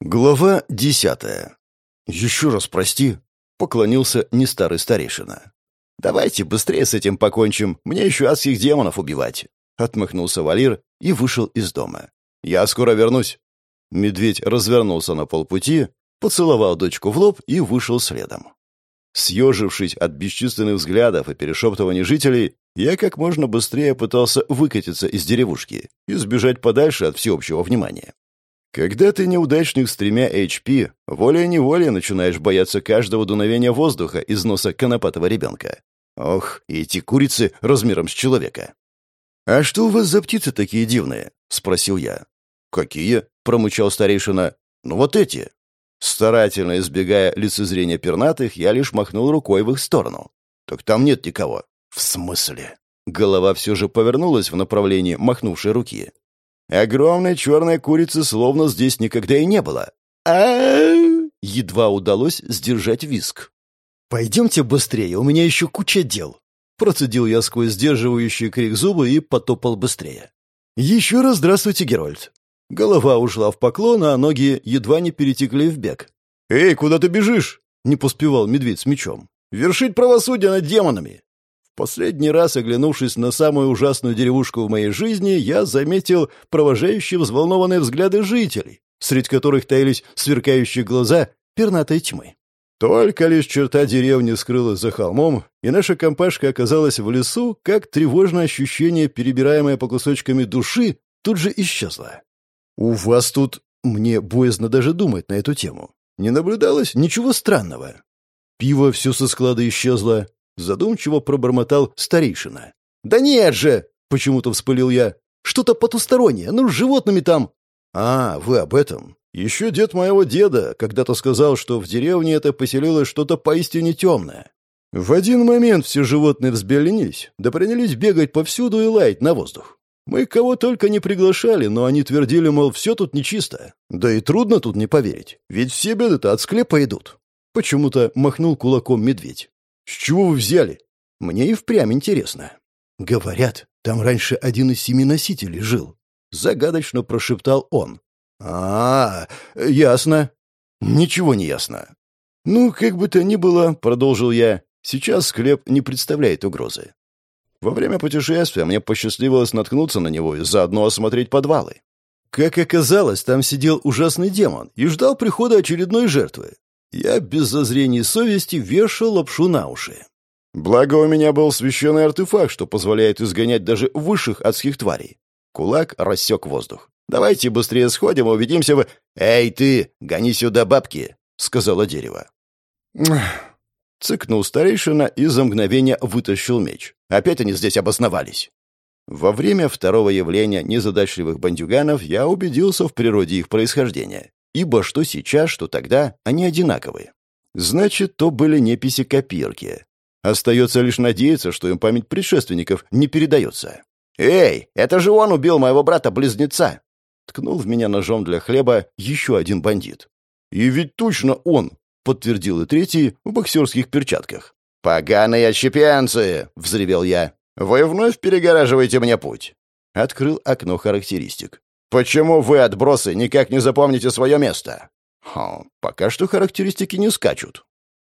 Глава десятая. «Еще раз прости», — поклонился не старый старейшина. «Давайте быстрее с этим покончим, мне еще адских демонов убивать», — отмахнулся Валир и вышел из дома. «Я скоро вернусь». Медведь развернулся на полпути, поцеловал дочку в лоб и вышел следом. Съежившись от бесчисленных взглядов и перешептываний жителей, я как можно быстрее пытался выкатиться из деревушки и сбежать подальше от всеобщего внимания. Когда ты неудачник с тремя HP, волей-неволей начинаешь бояться каждого дуновения воздуха из носа конопатого ребенка. Ох, эти курицы размером с человека. «А что у вас за птицы такие дивные?» — спросил я. «Какие?» — промычал старейшина. «Ну вот эти». Старательно избегая лицезрения пернатых, я лишь махнул рукой в их сторону. «Так там нет никого». «В смысле?» Голова все же повернулась в направлении махнувшей руки. Огромной черной курицы словно здесь никогда и не было. а Едва удалось сдержать виск. «Пойдемте быстрее, у меня еще куча дел». Процедил я сквозь сдерживающий крик зубы и потопал быстрее. «Еще раз здравствуйте, Герольд». Голова ушла в поклон, а ноги едва не перетекли в бег. «Эй, куда ты бежишь?» — не поспевал медведь с мечом. «Вершить правосудие над демонами!» Последний раз, оглянувшись на самую ужасную деревушку в моей жизни, я заметил провожающие взволнованные взгляды жителей, среди которых таились сверкающие глаза пернатой тьмы. Только лишь черта деревни скрылась за холмом, и наша компашка оказалась в лесу, как тревожное ощущение, перебираемое по кусочками души, тут же исчезло. «У вас тут...» Мне боязно даже думать на эту тему. Не наблюдалось ничего странного. Пиво все со склада исчезло, Задумчиво пробормотал старейшина. «Да нет же!» — почему-то вспылил я. «Что-то потустороннее, ну, с животными там!» «А, вы об этом?» Еще дед моего деда когда-то сказал, что в деревне это поселилось что-то поистине темное. В один момент все животные взбеленились, да принялись бегать повсюду и лаять на воздух. Мы кого только не приглашали, но они твердили, мол, все тут нечисто. Да и трудно тут не поверить, ведь все беды-то от склепа идут. Почему-то махнул кулаком медведь. «С чего вы взяли?» «Мне и впрямь интересно». «Говорят, там раньше один из семи носителей жил», — загадочно прошептал он. «А, -а, ясно». «Ничего не ясно». «Ну, как бы то ни было», — продолжил я, — «сейчас склеп не представляет угрозы. Во время путешествия мне посчастливилось наткнуться на него и заодно осмотреть подвалы. Как оказалось, там сидел ужасный демон и ждал прихода очередной жертвы. Я без зазрений совести вешал лапшу на уши. Благо у меня был священный артефакт, что позволяет изгонять даже высших адских тварей. Кулак рассек воздух. «Давайте быстрее сходим убедимся в...» «Эй, ты! Гони сюда бабки!» — сказала дерево. Цыкнул старейшина и за мгновение вытащил меч. Опять они здесь обосновались. Во время второго явления незадачливых бандюганов я убедился в природе их происхождения ибо что сейчас, что тогда они одинаковые. Значит, то были неписи-копирки. Остается лишь надеяться, что им память предшественников не передается. «Эй, это же он убил моего брата-близнеца!» Ткнул в меня ножом для хлеба еще один бандит. «И ведь точно он!» — подтвердил и третий в боксерских перчатках. «Поганые отщепенцы!» — взревел я. «Вы вновь перегораживаете мне путь!» Открыл окно характеристик. «Почему вы, отбросы, никак не запомните свое место?» «Хм, пока что характеристики не скачут».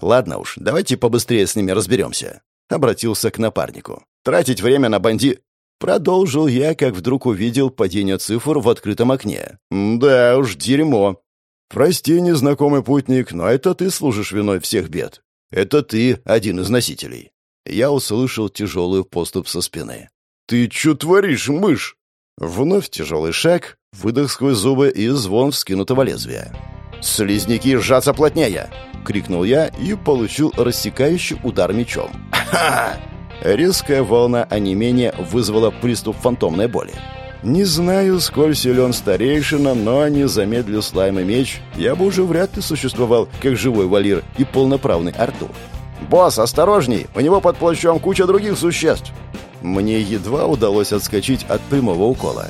«Ладно уж, давайте побыстрее с ними разберемся», — обратился к напарнику. «Тратить время на банди...» Продолжил я, как вдруг увидел падение цифр в открытом окне. «Да уж, дерьмо. Прости, незнакомый путник, но это ты служишь виной всех бед. Это ты один из носителей». Я услышал тяжелый поступ со спины. «Ты чё творишь, мышь?» Вновь тяжелый шаг, выдох сквозь зубы и звон вскинутого лезвия. «Слизняки сжаться плотнее!» — крикнул я и получил рассекающий удар мечом. «Ха!» Резкая волна онемения вызвала приступ фантомной боли. Не знаю, сколь силен старейшина, но не замедлил слайм и меч, я бы уже вряд ли существовал как живой валир и полноправный Артур. «Босс, осторожней! У него под плащом куча других существ!» Мне едва удалось отскочить от прямого укола.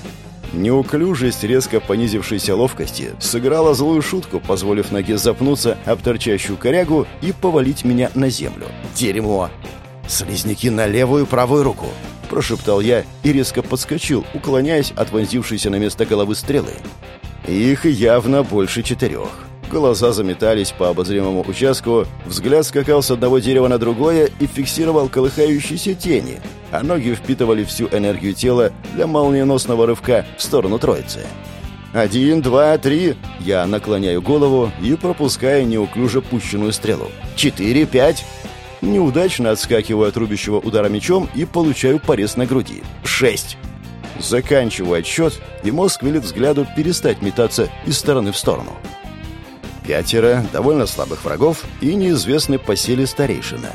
Неуклюжесть резко понизившейся ловкости сыграла злую шутку, позволив ноге запнуться об торчащую корягу и повалить меня на землю. «Дерьмо!» «Слизняки на левую и правую руку!» Прошептал я и резко подскочил, уклоняясь от вонзившейся на место головы стрелы. Их явно больше четырех. Глаза заметались по обозримому участку, взгляд скакал с одного дерева на другое и фиксировал колыхающиеся тени, ноги впитывали всю энергию тела для молниеносного рывка в сторону троицы. «Один, два, три!» Я наклоняю голову и пропускаю неуклюже пущенную стрелу. «Четыре, пять!» Неудачно отскакиваю от рубящего удара мечом и получаю порез на груди. «Шесть!» Заканчиваю отсчет, и мозг велит взгляду перестать метаться из стороны в сторону. Пятеро довольно слабых врагов и неизвестный по силе старейшина.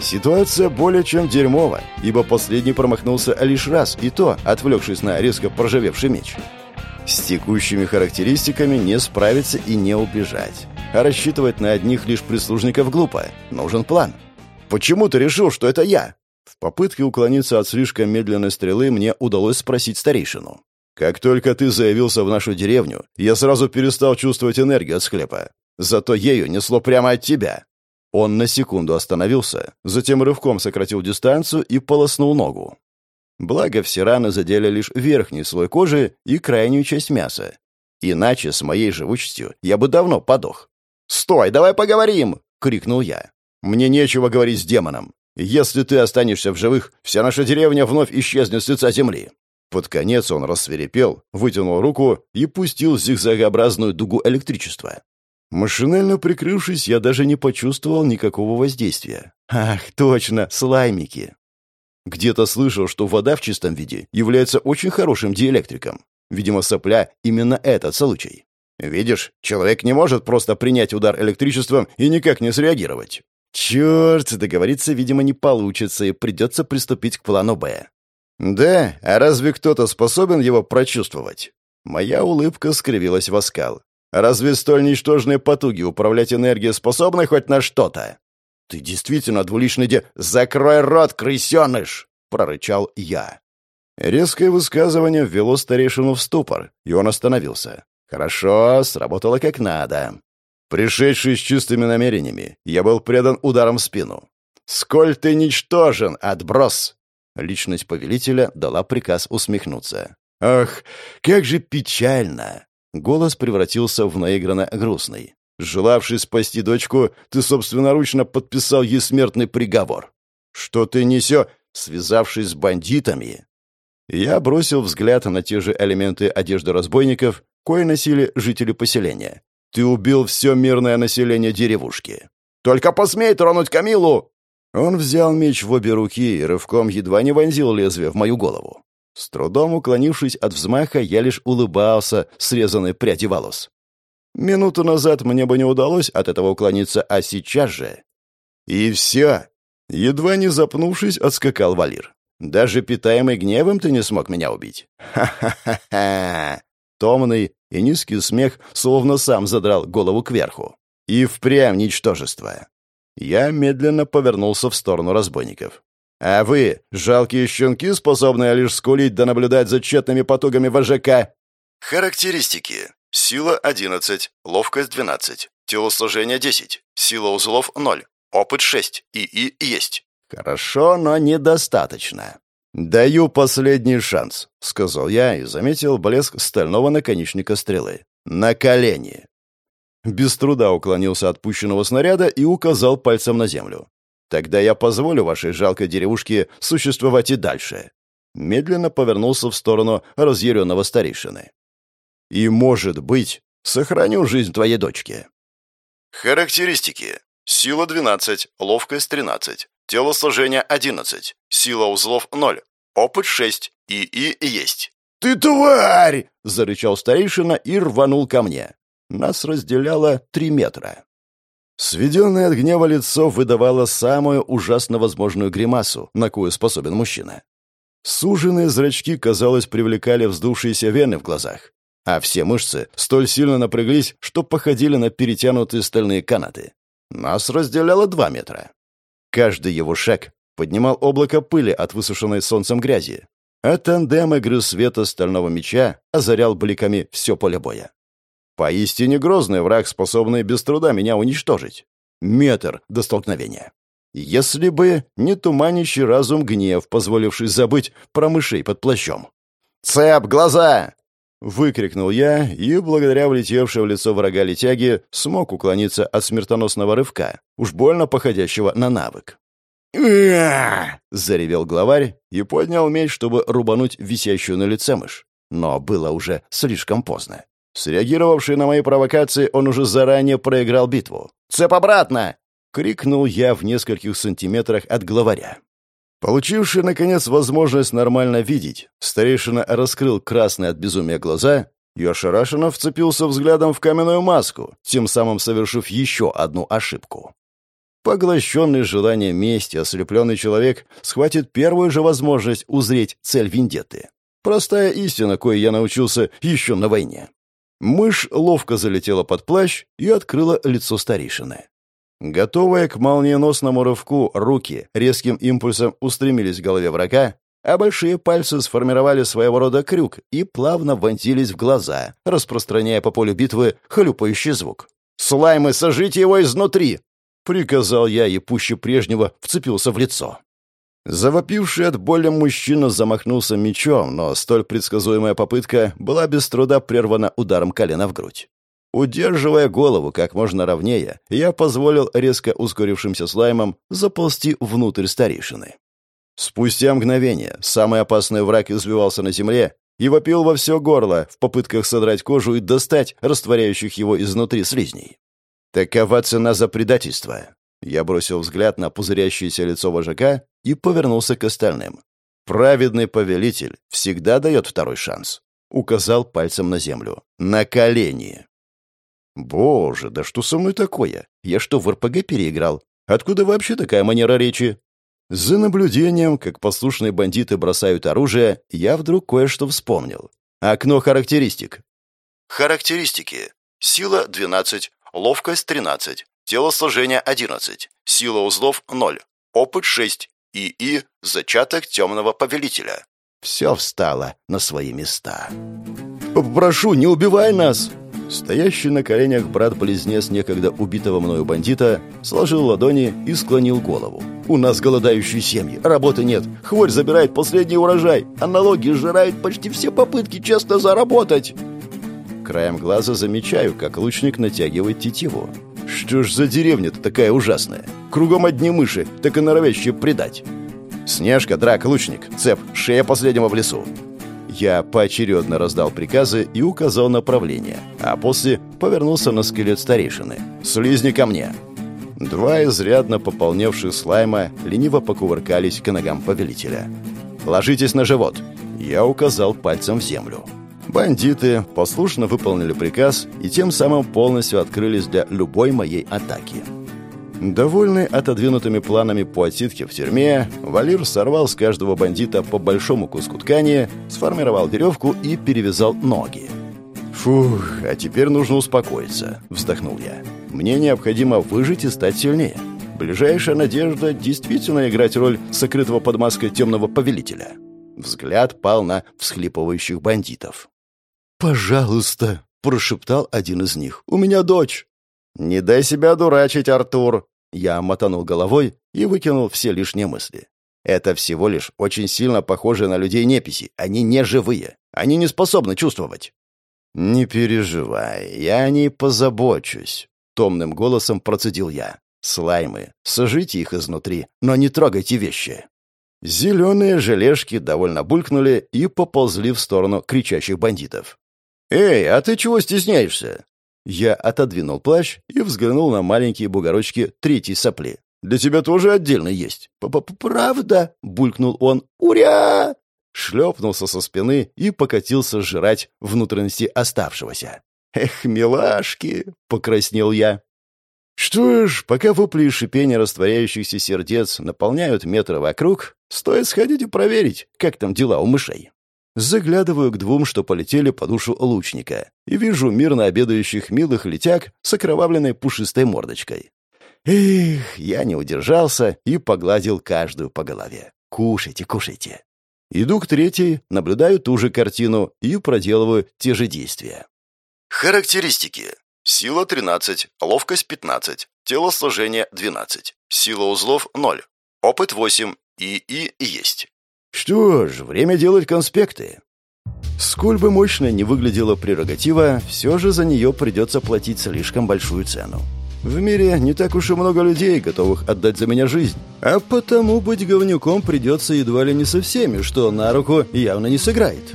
Ситуация более чем дерьмова, ибо последний промахнулся лишь раз, и то, отвлекшись на резко проржавевший меч. С текущими характеристиками не справиться и не убежать. А рассчитывать на одних лишь прислужников глупо. Нужен план. «Почему ты решил, что это я?» В попытке уклониться от слишком медленной стрелы мне удалось спросить старейшину. Как только ты заявился в нашу деревню, я сразу перестал чувствовать энергию от склепа. Зато ею несло прямо от тебя». Он на секунду остановился, затем рывком сократил дистанцию и полоснул ногу. Благо, все раны задели лишь верхний слой кожи и крайнюю часть мяса. Иначе с моей живучестью я бы давно подох. «Стой, давай поговорим!» — крикнул я. «Мне нечего говорить с демоном. Если ты останешься в живых, вся наша деревня вновь исчезнет с лица земли. Под конец он рассверепел, вытянул руку и пустил зигзагообразную дугу электричества. Машинально прикрывшись, я даже не почувствовал никакого воздействия. Ах, точно, слаймики. Где-то слышал, что вода в чистом виде является очень хорошим диэлектриком. Видимо, сопля — именно этот случай. Видишь, человек не может просто принять удар электричеством и никак не среагировать. Черт, договориться, видимо, не получится, и придется приступить к плану «Б». «Да? А разве кто-то способен его прочувствовать?» Моя улыбка скривилась в оскал. «Разве столь ничтожные потуги управлять энергией способны хоть на что-то?» «Ты действительно двуличный де...» «Закрой рот, крысеныш!» — прорычал я. Резкое высказывание ввело старейшину в ступор, и он остановился. «Хорошо, сработало как надо». Пришедший с чистыми намерениями, я был предан ударом в спину. «Сколь ты ничтожен, отброс!» Личность повелителя дала приказ усмехнуться. «Ах, как же печально!» Голос превратился в наигранно грустный. «Желавший спасти дочку, ты собственноручно подписал ей смертный приговор. Что ты несешь, связавшись с бандитами?» Я бросил взгляд на те же элементы одежды разбойников, кое носили жители поселения. «Ты убил все мирное население деревушки. Только посмей тронуть Камилу!» Он взял меч в обе руки и рывком едва не вонзил лезвие в мою голову. С трудом уклонившись от взмаха, я лишь улыбался, срезанной пряди волос. Минуту назад мне бы не удалось от этого уклониться, а сейчас же... И все. Едва не запнувшись, отскакал Валир. Даже питаемый гневом ты не смог меня убить. Ха-ха-ха-ха. Томный и низкий смех словно сам задрал голову кверху. И впрямь ничтожество. Я медленно повернулся в сторону разбойников. «А вы, жалкие щенки, способные лишь скулить да наблюдать за тщетными потугами вожака?» Характеристики. Сила 11, ловкость 12, телосложение 10, сила узлов 0, опыт 6, ИИ есть. Хорошо, но недостаточно. «Даю последний шанс», — сказал я и заметил блеск стального наконечника стрелы. «На колени!» без труда уклонился от пущенного снаряда и указал пальцем на землю. «Тогда я позволю вашей жалкой деревушке существовать и дальше». Медленно повернулся в сторону разъяренного старейшины. «И, может быть, сохраню жизнь твоей дочке». Характеристики. Сила 12, ловкость 13, телосложение 11, сила узлов 0, опыт 6, ИИ есть. «Ты тварь!» — зарычал старейшина и рванул ко мне. Нас разделяло три метра. Сведенное от гнева лицо выдавало самую ужасно возможную гримасу, на кою способен мужчина. Суженные зрачки, казалось, привлекали вздувшиеся вены в глазах, а все мышцы столь сильно напряглись, что походили на перетянутые стальные канаты. Нас разделяло два метра. Каждый его шаг поднимал облако пыли от высушенной солнцем грязи, а тандем игры света стального меча озарял бликами все поле боя. Поистине грозный враг, способный без труда меня уничтожить. Метр до столкновения. Если бы не туманящий разум гнев, позволивший забыть про мышей под плащом. «Цеп, глаза!» Выкрикнул я и, благодаря влетевшей в лицо врага летяги, смог уклониться от смертоносного рывка, уж больно походящего на навык. заревел главарь и поднял меч, чтобы рубануть висящую на лице мышь. Но было уже слишком поздно. Среагировавший на мои провокации, он уже заранее проиграл битву. «Цеп обратно!» — крикнул я в нескольких сантиметрах от главаря. Получивший, наконец, возможность нормально видеть, старейшина раскрыл красные от безумия глаза и ошарашенно вцепился взглядом в каменную маску, тем самым совершив еще одну ошибку. Поглощенный желанием мести, ослепленный человек схватит первую же возможность узреть цель вендетты. Простая истина, кое я научился еще на войне. Мышь ловко залетела под плащ и открыла лицо старейшины. Готовые к молниеносному рывку руки резким импульсом устремились к голове врага, а большие пальцы сформировали своего рода крюк и плавно вонзились в глаза, распространяя по полю битвы хлюпающий звук. «Слаймы, сожите его изнутри!» — приказал я и пуще прежнего вцепился в лицо. Завопивший от боли мужчина замахнулся мечом, но столь предсказуемая попытка была без труда прервана ударом колена в грудь. Удерживая голову как можно ровнее, я позволил резко ускорившимся слаймам заползти внутрь старейшины. Спустя мгновение самый опасный враг извивался на земле и вопил во все горло в попытках содрать кожу и достать растворяющих его изнутри слизней. Такова цена за предательство. Я бросил взгляд на пузырящееся лицо вожака и повернулся к остальным. «Праведный повелитель всегда дает второй шанс», — указал пальцем на землю. «На колени». Боже, да что со мной такое? Я что, в РПГ переиграл? Откуда вообще такая манера речи? За наблюдением, как послушные бандиты бросают оружие, я вдруг кое-что вспомнил. Окно характеристик. Характеристики. Сила 12, ловкость 13, телосложение 11, сила узлов 0, опыт 6, ИИ – зачаток темного повелителя. Все встало на свои места. «Прошу, не убивай нас!» Стоящий на коленях брат-близнец некогда убитого мною бандита сложил ладони и склонил голову. «У нас голодающие семьи, работы нет, хворь забирает последний урожай, а налоги сжирают почти все попытки честно заработать!» Краем глаза замечаю, как лучник натягивает тетиву. «Что ж за деревня-то такая ужасная? Кругом одни мыши, так и норовящие предать!» «Снежка, драк, лучник, цеп, шея последнего в лесу!» Я поочередно раздал приказы и указал направление, а после повернулся на скелет старейшины. «Слизни ко мне!» Два изрядно пополневших слайма лениво покувыркались к ногам повелителя. «Ложитесь на живот!» Я указал пальцем в землю. Бандиты послушно выполнили приказ и тем самым полностью открылись для любой моей атаки. Довольный отодвинутыми планами по отсидке в тюрьме, Валир сорвал с каждого бандита по большому куску ткани, сформировал веревку и перевязал ноги. «Фух, а теперь нужно успокоиться», — вздохнул я. «Мне необходимо выжить и стать сильнее. Ближайшая надежда действительно играть роль сокрытого под маской темного повелителя». Взгляд пал на всхлипывающих бандитов. «Пожалуйста», — прошептал один из них. «У меня дочь». «Не дай себя дурачить, Артур!» Я мотанул головой и выкинул все лишние мысли. Это всего лишь очень сильно похожие на людей неписи. Они не живые. Они не способны чувствовать. «Не переживай, я о ней позабочусь», — томным голосом процедил я. «Слаймы, сожите их изнутри, но не трогайте вещи». Зеленые желешки довольно булькнули и поползли в сторону кричащих бандитов. «Эй, а ты чего стесняешься?» Я отодвинул плащ и взглянул на маленькие бугорочки третьей сопли. «Для тебя тоже отдельно есть». П -п «Правда?» — булькнул он. «Уря!» Шлепнулся со спины и покатился жрать внутренности оставшегося. «Эх, милашки!» — покраснел я. Что ж, пока вопли и шипения растворяющихся сердец наполняют метры вокруг, стоит сходить и проверить, как там дела у мышей. Заглядываю к двум, что полетели по душу лучника, и вижу мирно обедающих милых летяг с окровавленной пушистой мордочкой. Эх, я не удержался и погладил каждую по голове. Кушайте, кушайте. Иду к третьей, наблюдаю ту же картину и проделываю те же действия. Характеристики. Сила 13, ловкость 15, телосложение 12, сила узлов 0, опыт 8 и есть. Что ж, время делать конспекты. Сколь бы мощно не выглядела прерогатива, все же за нее придется платить слишком большую цену. В мире не так уж и много людей, готовых отдать за меня жизнь. А потому быть говнюком придется едва ли не со всеми, что на руку явно не сыграет.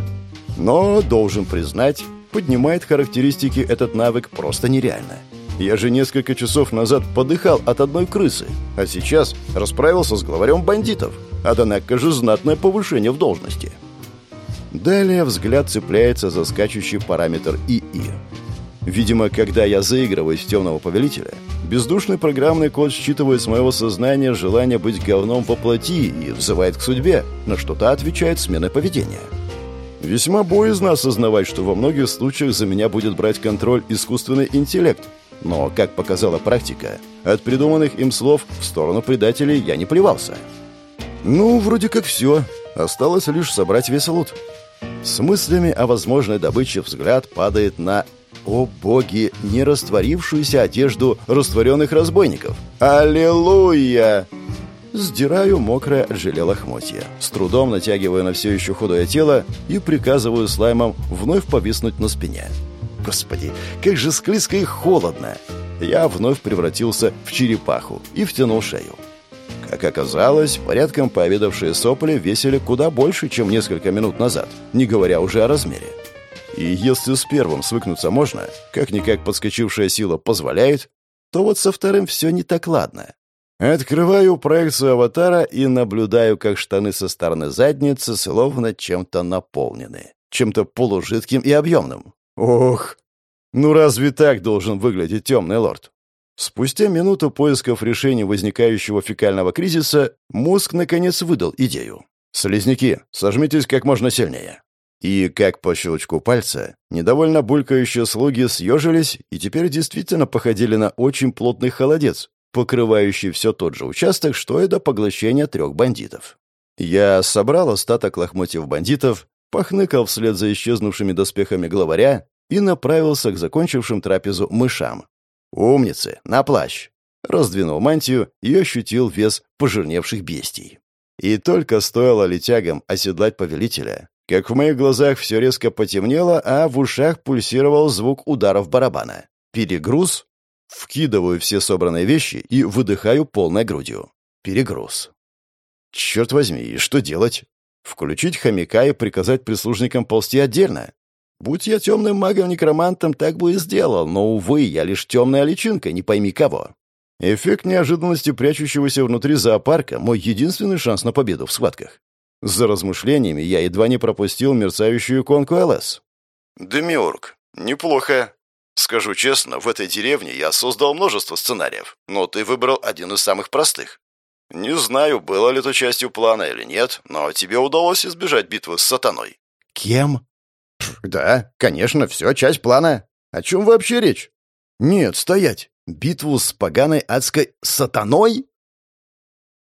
Но, должен признать, поднимает характеристики этот навык просто нереально. Я же несколько часов назад подыхал от одной крысы, а сейчас расправился с главарем бандитов. Однако же знатное повышение в должности. Далее взгляд цепляется за скачущий параметр ИИ. Видимо, когда я заигрываюсь в темного повелителя, бездушный программный код считывает с моего сознания желание быть говном во плоти и взывает к судьбе, на что-то отвечает сменой поведения. Весьма боязно осознавать, что во многих случаях за меня будет брать контроль искусственный интеллект. Но, как показала практика, от придуманных им слов в сторону предателей я не плевался. Ну, вроде как все. Осталось лишь собрать весь лут. С мыслями о возможной добыче взгляд падает на о боги, не растворившуюся одежду растворенных разбойников. Аллилуйя! Сдираю мокрое от желе лохмотья, с трудом натягиваю на все еще худое тело и приказываю слаймам вновь повиснуть на спине. Господи, как же склизко и холодно! Я вновь превратился в черепаху и втянул шею. Как оказалось, порядком пообедавшие сопли весили куда больше, чем несколько минут назад, не говоря уже о размере. И если с первым свыкнуться можно, как-никак подскочившая сила позволяет, то вот со вторым все не так ладно. Открываю проекцию аватара и наблюдаю, как штаны со стороны задницы словно чем-то наполнены. Чем-то полужидким и объемным. Ох! Ну разве так должен выглядеть темный лорд? Спустя минуту поисков решения возникающего фекального кризиса мозг наконец выдал идею. «Слизняки, сожмитесь как можно сильнее». И, как по щелчку пальца, недовольно булькающие слуги съежились и теперь действительно походили на очень плотный холодец, покрывающий все тот же участок, что и до поглощения трех бандитов. Я собрал остаток лохмотьев бандитов, похныкал вслед за исчезнувшими доспехами главаря и направился к закончившим трапезу мышам. «Умницы! На плащ!» Раздвинул мантию и ощутил вес пожирневших бестий. И только стоило летягам оседлать повелителя, как в моих глазах все резко потемнело, а в ушах пульсировал звук ударов барабана. Перегруз. Вкидываю все собранные вещи и выдыхаю полной грудью. Перегруз. Черт возьми, что делать? Включить хомяка и приказать прислужникам ползти отдельно? Будь я темным магом-некромантом, так бы и сделал, но, увы, я лишь темная личинка, не пойми кого. Эффект неожиданности прячущегося внутри зоопарка — мой единственный шанс на победу в схватках. За размышлениями я едва не пропустил мерцающую иконку ЛС. «Демиург. Неплохо. Скажу честно, в этой деревне я создал множество сценариев, но ты выбрал один из самых простых. Не знаю, было ли это частью плана или нет, но тебе удалось избежать битвы с сатаной». «Кем?» «Да, конечно, все часть плана. О чем вообще речь?» «Нет, стоять. Битву с поганой адской сатаной?»